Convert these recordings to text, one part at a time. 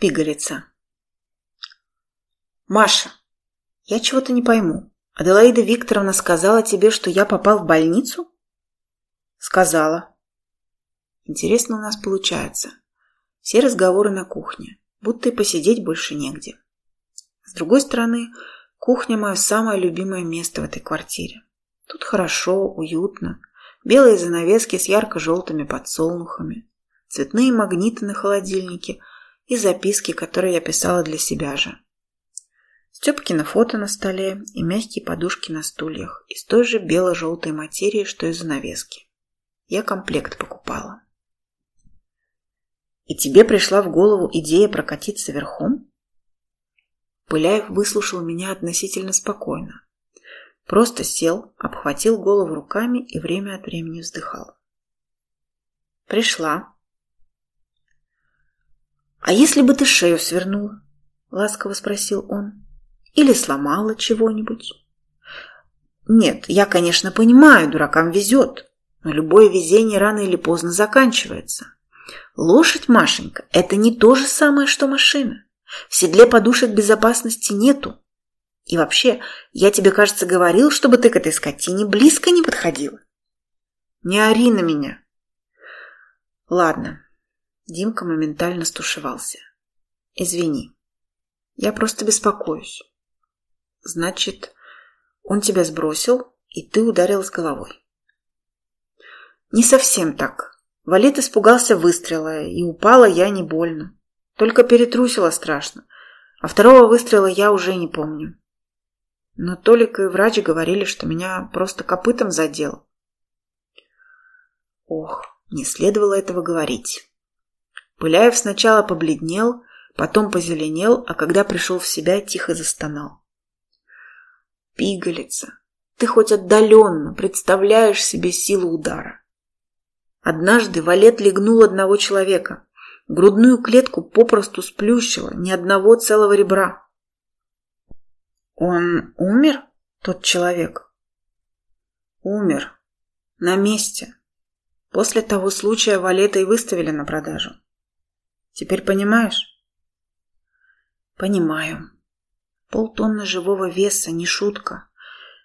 Пигалица. Маша, я чего-то не пойму. Аделаида Викторовна сказала тебе, что я попал в больницу? Сказала. Интересно у нас получается. Все разговоры на кухне, будто и посидеть больше негде. С другой стороны, кухня – мое самое любимое место в этой квартире. Тут хорошо, уютно. Белые занавески с ярко-желтыми подсолнухами, цветные магниты на холодильнике и записки, которые я писала для себя же. Степкино фото на столе и мягкие подушки на стульях из той же бело-желтой материи, что и занавески. Я комплект покупала. И тебе пришла в голову идея прокатиться верхом? Пыляев выслушал меня относительно спокойно. Просто сел, обхватил голову руками и время от времени вздыхал. Пришла. «А если бы ты шею свернула?» — ласково спросил он. «Или сломала чего-нибудь?» «Нет, я, конечно, понимаю, дуракам везет, но любое везение рано или поздно заканчивается. Лошадь, Машенька, это не то же самое, что машина. В седле подушек безопасности нету. И вообще, я тебе, кажется, говорил, чтобы ты к этой скотине близко не подходила. Не ори на меня. Ладно. Димка моментально стушевался. Извини. Я просто беспокоюсь. Значит, он тебя сбросил, и ты ударилась головой. Не совсем так. Валет испугался выстрела, и упала я не больно. Только перетрусила страшно. А второго выстрела я уже не помню. Но Толик и врач говорили, что меня просто копытом задел. Ох, не следовало этого говорить. Пыляев сначала побледнел, потом позеленел, а когда пришел в себя, тихо застонал. Пигалица, ты хоть отдаленно представляешь себе силу удара. Однажды валет легнул одного человека. Грудную клетку попросту сплющило ни одного целого ребра. Он умер, тот человек? Умер. На месте. После того случая валета и выставили на продажу. Теперь понимаешь? Понимаю. Полтонны живого веса, не шутка.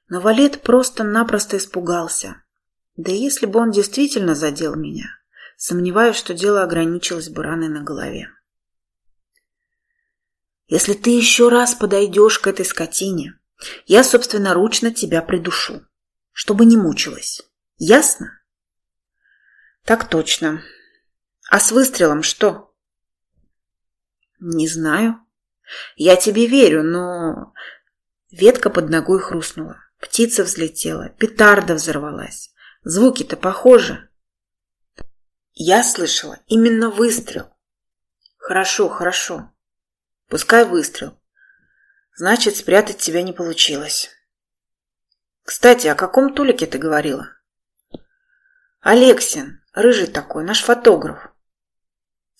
Но валет просто-напросто испугался. Да если бы он действительно задел меня, сомневаюсь, что дело ограничилось бы раной на голове. Если ты еще раз подойдешь к этой скотине, я собственноручно тебя придушу, чтобы не мучилась. Ясно? Так точно. А с выстрелом что? Не знаю. Я тебе верю, но... Ветка под ногой хрустнула. Птица взлетела, петарда взорвалась. Звуки-то похожи. Я слышала именно выстрел. Хорошо, хорошо. Пускай выстрел. Значит, спрятать тебя не получилось. Кстати, о каком Толике ты говорила? Алексин, рыжий такой, наш фотограф.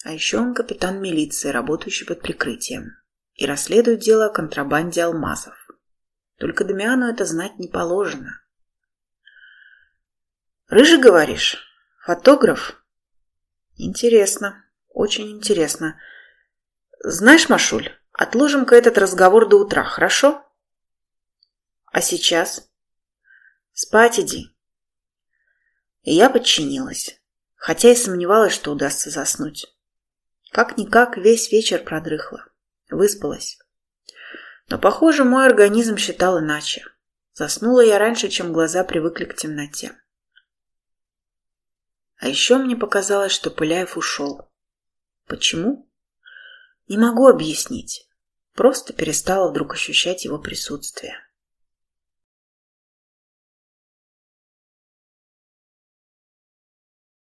А еще он капитан милиции, работающий под прикрытием. И расследует дело о контрабанде алмазов. Только Дамиану это знать не положено. Рыжий, говоришь? Фотограф? Интересно, очень интересно. Знаешь, Машуль, отложим-ка этот разговор до утра, хорошо? А сейчас? Спать иди. И я подчинилась, хотя и сомневалась, что удастся заснуть. Как-никак весь вечер продрыхла, выспалась. Но, похоже, мой организм считал иначе. Заснула я раньше, чем глаза привыкли к темноте. А еще мне показалось, что Пыляев ушел. Почему? Не могу объяснить. Просто перестала вдруг ощущать его присутствие.